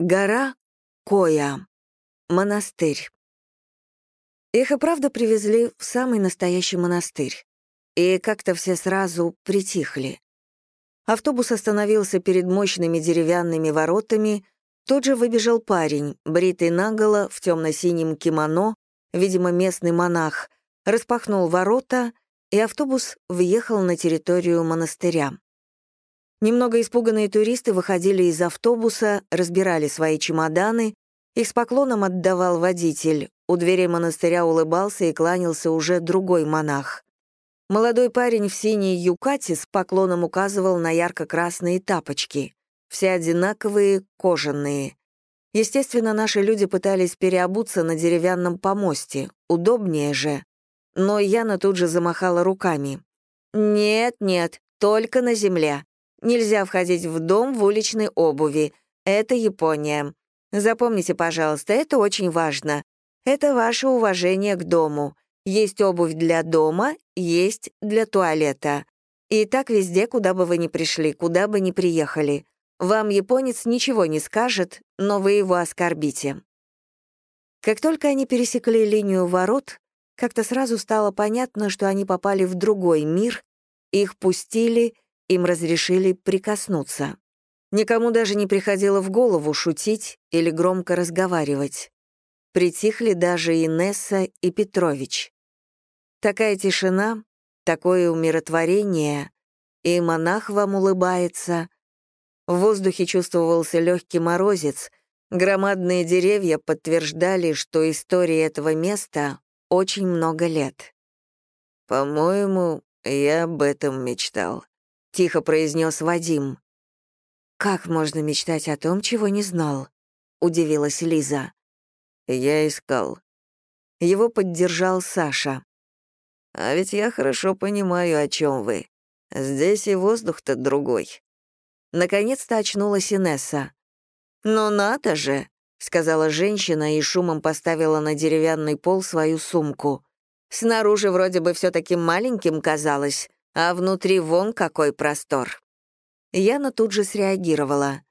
Гора Коя. Монастырь. Их и правда привезли в самый настоящий монастырь. И как-то все сразу притихли. Автобус остановился перед мощными деревянными воротами, тут же выбежал парень, бритый наголо, в темно-синем кимоно, видимо, местный монах, распахнул ворота, и автобус въехал на территорию монастыря. Немного испуганные туристы выходили из автобуса, разбирали свои чемоданы, их с поклоном отдавал водитель, у двери монастыря улыбался и кланялся уже другой монах. Молодой парень в синей юкате с поклоном указывал на ярко-красные тапочки. Все одинаковые, кожаные. Естественно, наши люди пытались переобуться на деревянном помосте, удобнее же. Но Яна тут же замахала руками. «Нет, нет, только на земле. Нельзя входить в дом в уличной обуви. Это Япония. Запомните, пожалуйста, это очень важно. Это ваше уважение к дому. Есть обувь для дома, есть для туалета. И так везде, куда бы вы ни пришли, куда бы ни приехали. Вам японец ничего не скажет, но вы его оскорбите. Как только они пересекли линию ворот, как-то сразу стало понятно, что они попали в другой мир, их пустили — им разрешили прикоснуться. Никому даже не приходило в голову шутить или громко разговаривать. Притихли даже Инесса и Петрович. Такая тишина, такое умиротворение, и монах вам улыбается. В воздухе чувствовался легкий морозец, громадные деревья подтверждали, что истории этого места очень много лет. «По-моему, я об этом мечтал», — тихо произнес Вадим. «Как можно мечтать о том, чего не знал?» — удивилась Лиза. «Я искал». Его поддержал Саша. «А ведь я хорошо понимаю, о чем вы. Здесь и воздух-то другой». Наконец-то очнулась Инесса. «Ну надо же!» — сказала женщина и шумом поставила на деревянный пол свою сумку. «Снаружи вроде бы все таким маленьким казалось, а внутри вон какой простор. Яна тут же среагировала.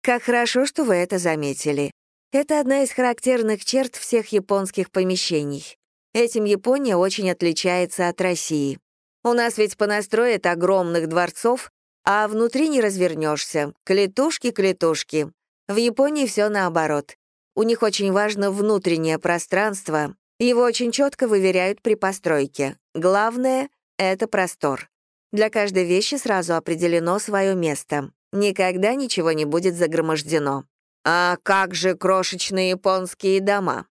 «Как хорошо, что вы это заметили. Это одна из характерных черт всех японских помещений. Этим Япония очень отличается от России. У нас ведь понастроят огромных дворцов, а внутри не развернешься. Клетушки-клетушки. В Японии все наоборот. У них очень важно внутреннее пространство, его очень четко выверяют при постройке. Главное это простор. Для каждой вещи сразу определено свое место. Никогда ничего не будет загромождено. А как же крошечные японские дома?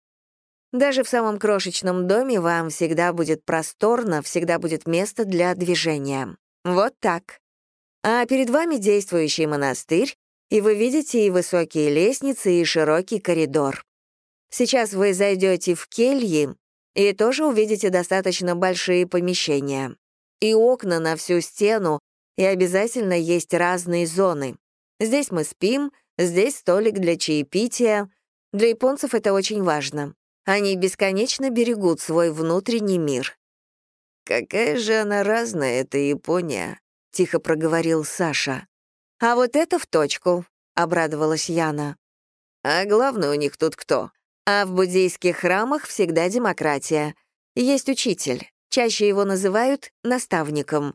Даже в самом крошечном доме вам всегда будет просторно, всегда будет место для движения. Вот так. А перед вами действующий монастырь, и вы видите и высокие лестницы, и широкий коридор. Сейчас вы зайдете в кельи, и тоже увидите достаточно большие помещения. И окна на всю стену, и обязательно есть разные зоны. Здесь мы спим, здесь столик для чаепития. Для японцев это очень важно. Они бесконечно берегут свой внутренний мир. «Какая же она разная, эта Япония», — тихо проговорил Саша. «А вот это в точку», — обрадовалась Яна. «А главное у них тут кто? А в буддийских храмах всегда демократия. Есть учитель, чаще его называют наставником.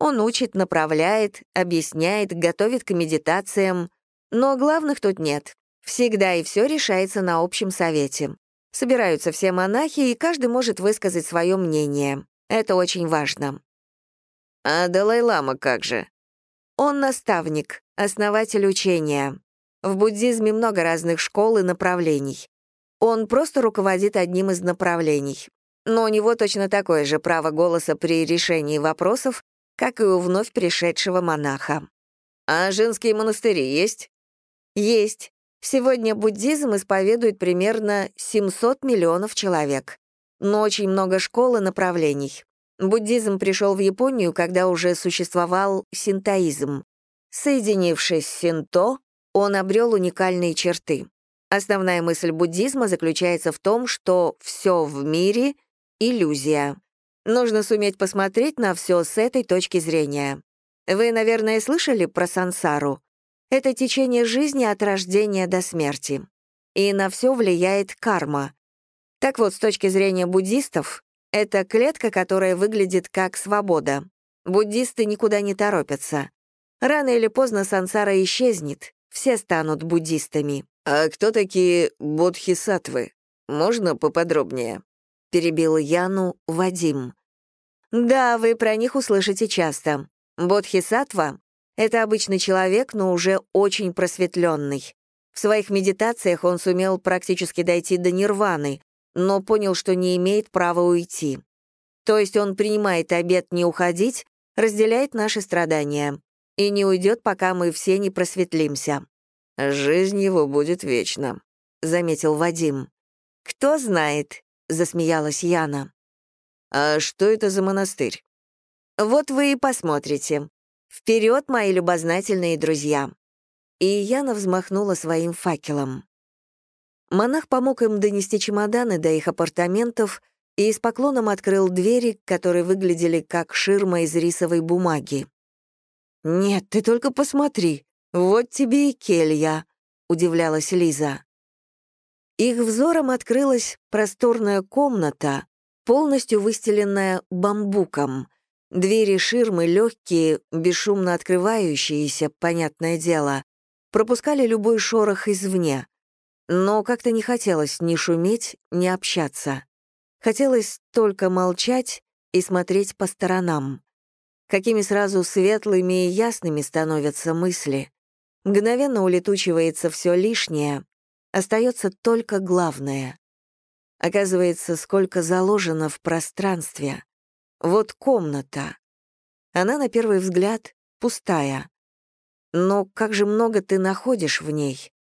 Он учит, направляет, объясняет, готовит к медитациям. Но главных тут нет. Всегда и все решается на общем совете. Собираются все монахи, и каждый может высказать свое мнение. Это очень важно. А Далай-лама как же? Он наставник, основатель учения. В буддизме много разных школ и направлений. Он просто руководит одним из направлений. Но у него точно такое же право голоса при решении вопросов, как и у вновь пришедшего монаха. А женские монастыри есть? Есть. Сегодня буддизм исповедует примерно 700 миллионов человек. Но очень много школ и направлений. Буддизм пришел в Японию, когда уже существовал синтоизм. Соединившись с синто, он обрел уникальные черты. Основная мысль буддизма заключается в том, что все в мире — иллюзия. Нужно суметь посмотреть на все с этой точки зрения. Вы, наверное, слышали про сансару? Это течение жизни от рождения до смерти. И на все влияет карма. Так вот, с точки зрения буддистов, это клетка, которая выглядит как свобода. Буддисты никуда не торопятся. Рано или поздно сансара исчезнет, все станут буддистами. «А кто такие бодхисаттвы? Можно поподробнее?» — перебил Яну Вадим. «Да, вы про них услышите часто. Бодхисаттва — это обычный человек, но уже очень просветленный. В своих медитациях он сумел практически дойти до нирваны, но понял, что не имеет права уйти. То есть он принимает обет не уходить, разделяет наши страдания и не уйдет, пока мы все не просветлимся. «Жизнь его будет вечна», — заметил Вадим. «Кто знает», — засмеялась Яна. «А что это за монастырь?» «Вот вы и посмотрите. Вперед, мои любознательные друзья!» И Яна взмахнула своим факелом. Монах помог им донести чемоданы до их апартаментов и с поклоном открыл двери, которые выглядели как ширма из рисовой бумаги. «Нет, ты только посмотри, вот тебе и келья», — удивлялась Лиза. Их взором открылась просторная комната, полностью выстеленная бамбуком. Двери ширмы легкие, бесшумно открывающиеся, понятное дело, пропускали любой шорох извне. Но как-то не хотелось ни шуметь, ни общаться. Хотелось только молчать и смотреть по сторонам. Какими сразу светлыми и ясными становятся мысли. Мгновенно улетучивается все лишнее, остается только главное. Оказывается, сколько заложено в пространстве. Вот комната. Она, на первый взгляд, пустая. Но как же много ты находишь в ней.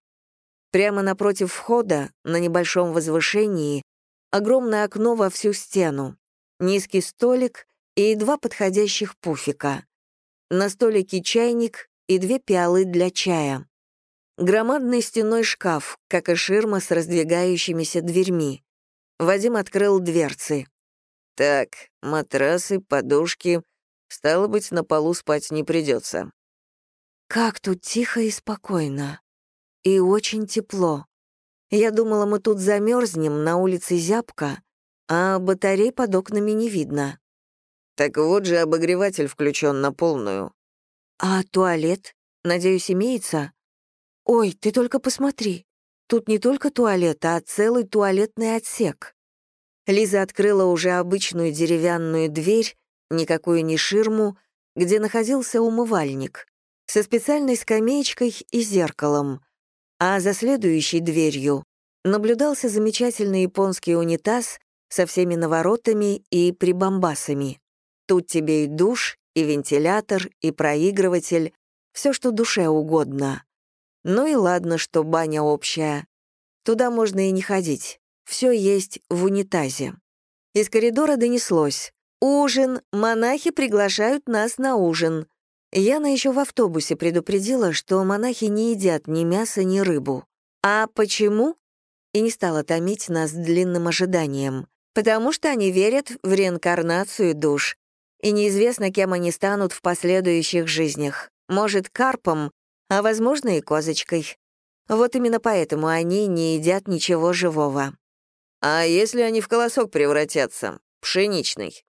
Прямо напротив входа, на небольшом возвышении, огромное окно во всю стену, низкий столик и два подходящих пуфика. На столике чайник и две пиалы для чая. Громадный стеной шкаф, как и ширма с раздвигающимися дверьми. Вадим открыл дверцы. «Так, матрасы, подушки. Стало быть, на полу спать не придется. «Как тут тихо и спокойно. И очень тепло. Я думала, мы тут замерзнем, на улице зябко, а батарей под окнами не видно. Так вот же обогреватель включен на полную. А туалет? Надеюсь, имеется? Ой, ты только посмотри. Тут не только туалет, а целый туалетный отсек. Лиза открыла уже обычную деревянную дверь, никакую не ширму, где находился умывальник, со специальной скамеечкой и зеркалом а за следующей дверью наблюдался замечательный японский унитаз со всеми наворотами и прибамбасами. Тут тебе и душ, и вентилятор, и проигрыватель, все, что душе угодно. Ну и ладно, что баня общая. Туда можно и не ходить. Все есть в унитазе. Из коридора донеслось. «Ужин! Монахи приглашают нас на ужин!» Яна еще в автобусе предупредила, что монахи не едят ни мяса, ни рыбу. А почему? И не стала томить нас длинным ожиданием. Потому что они верят в реинкарнацию душ. И неизвестно, кем они станут в последующих жизнях. Может, карпом, а, возможно, и козочкой. Вот именно поэтому они не едят ничего живого. А если они в колосок превратятся? Пшеничный?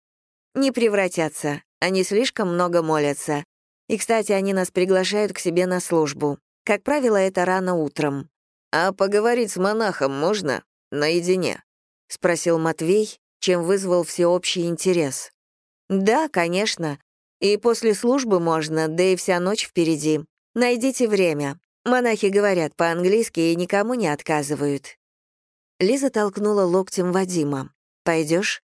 Не превратятся. Они слишком много молятся. И, кстати, они нас приглашают к себе на службу. Как правило, это рано утром. «А поговорить с монахом можно? Наедине?» — спросил Матвей, чем вызвал всеобщий интерес. «Да, конечно. И после службы можно, да и вся ночь впереди. Найдите время. Монахи говорят по-английски и никому не отказывают». Лиза толкнула локтем Вадима. Пойдешь?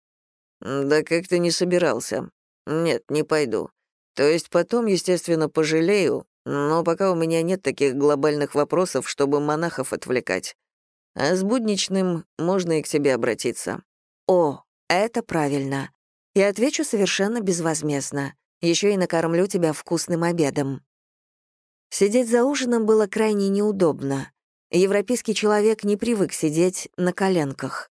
«Да как-то не собирался. Нет, не пойду. То есть потом, естественно, пожалею, но пока у меня нет таких глобальных вопросов, чтобы монахов отвлекать. А с будничным можно и к себе обратиться. О, это правильно. Я отвечу совершенно безвозмездно. Еще и накормлю тебя вкусным обедом. Сидеть за ужином было крайне неудобно. Европейский человек не привык сидеть на коленках.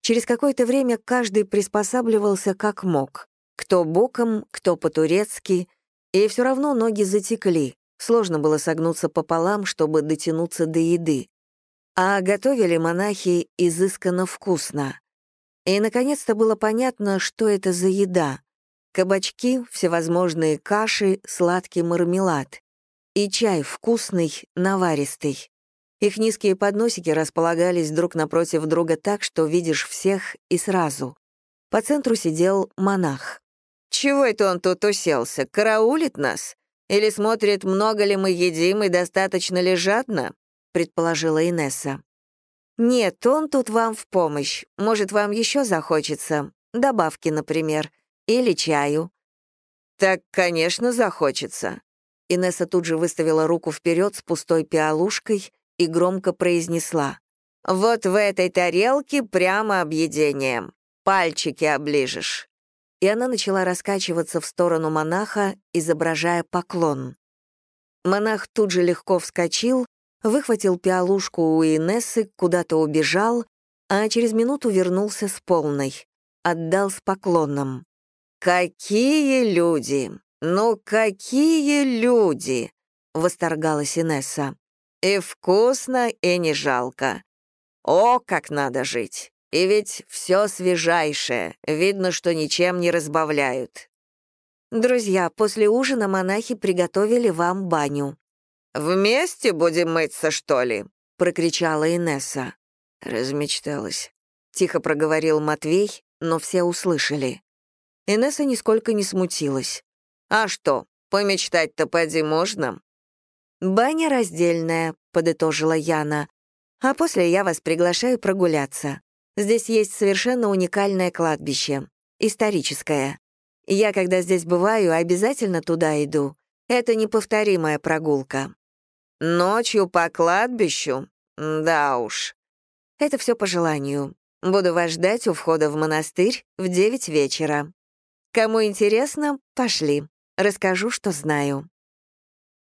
Через какое-то время каждый приспосабливался как мог. Кто боком, кто по-турецки, и все равно ноги затекли, Сложно было согнуться пополам, чтобы дотянуться до еды. А готовили монахи изысканно вкусно. И, наконец-то, было понятно, что это за еда. Кабачки, всевозможные каши, сладкий мармелад. И чай вкусный, наваристый. Их низкие подносики располагались друг напротив друга так, что видишь всех и сразу. По центру сидел монах. «Чего это он тут уселся? Караулит нас? Или смотрит, много ли мы едим и достаточно ли жадно?» — предположила Инесса. «Нет, он тут вам в помощь. Может, вам еще захочется. Добавки, например. Или чаю». «Так, конечно, захочется». Инесса тут же выставила руку вперед с пустой пиалушкой и громко произнесла. «Вот в этой тарелке прямо объедением. Пальчики оближешь». И она начала раскачиваться в сторону монаха, изображая поклон. Монах тут же легко вскочил, выхватил пиалушку у Инессы, куда-то убежал, а через минуту вернулся с полной. Отдал с поклоном. «Какие люди! Ну, какие люди!» — восторгалась Инесса. «И вкусно, и не жалко. О, как надо жить! И ведь все свежайшее, видно, что ничем не разбавляют». «Друзья, после ужина монахи приготовили вам баню», «Вместе будем мыться, что ли?» — прокричала Инесса. Размечталась. Тихо проговорил Матвей, но все услышали. Инесса нисколько не смутилась. «А что, помечтать-то поди можно?» «Баня раздельная», — подытожила Яна. «А после я вас приглашаю прогуляться. Здесь есть совершенно уникальное кладбище. Историческое. Я, когда здесь бываю, обязательно туда иду. Это неповторимая прогулка». Ночью по кладбищу? Да уж. Это все по желанию. Буду вас ждать у входа в монастырь в девять вечера. Кому интересно, пошли. Расскажу, что знаю.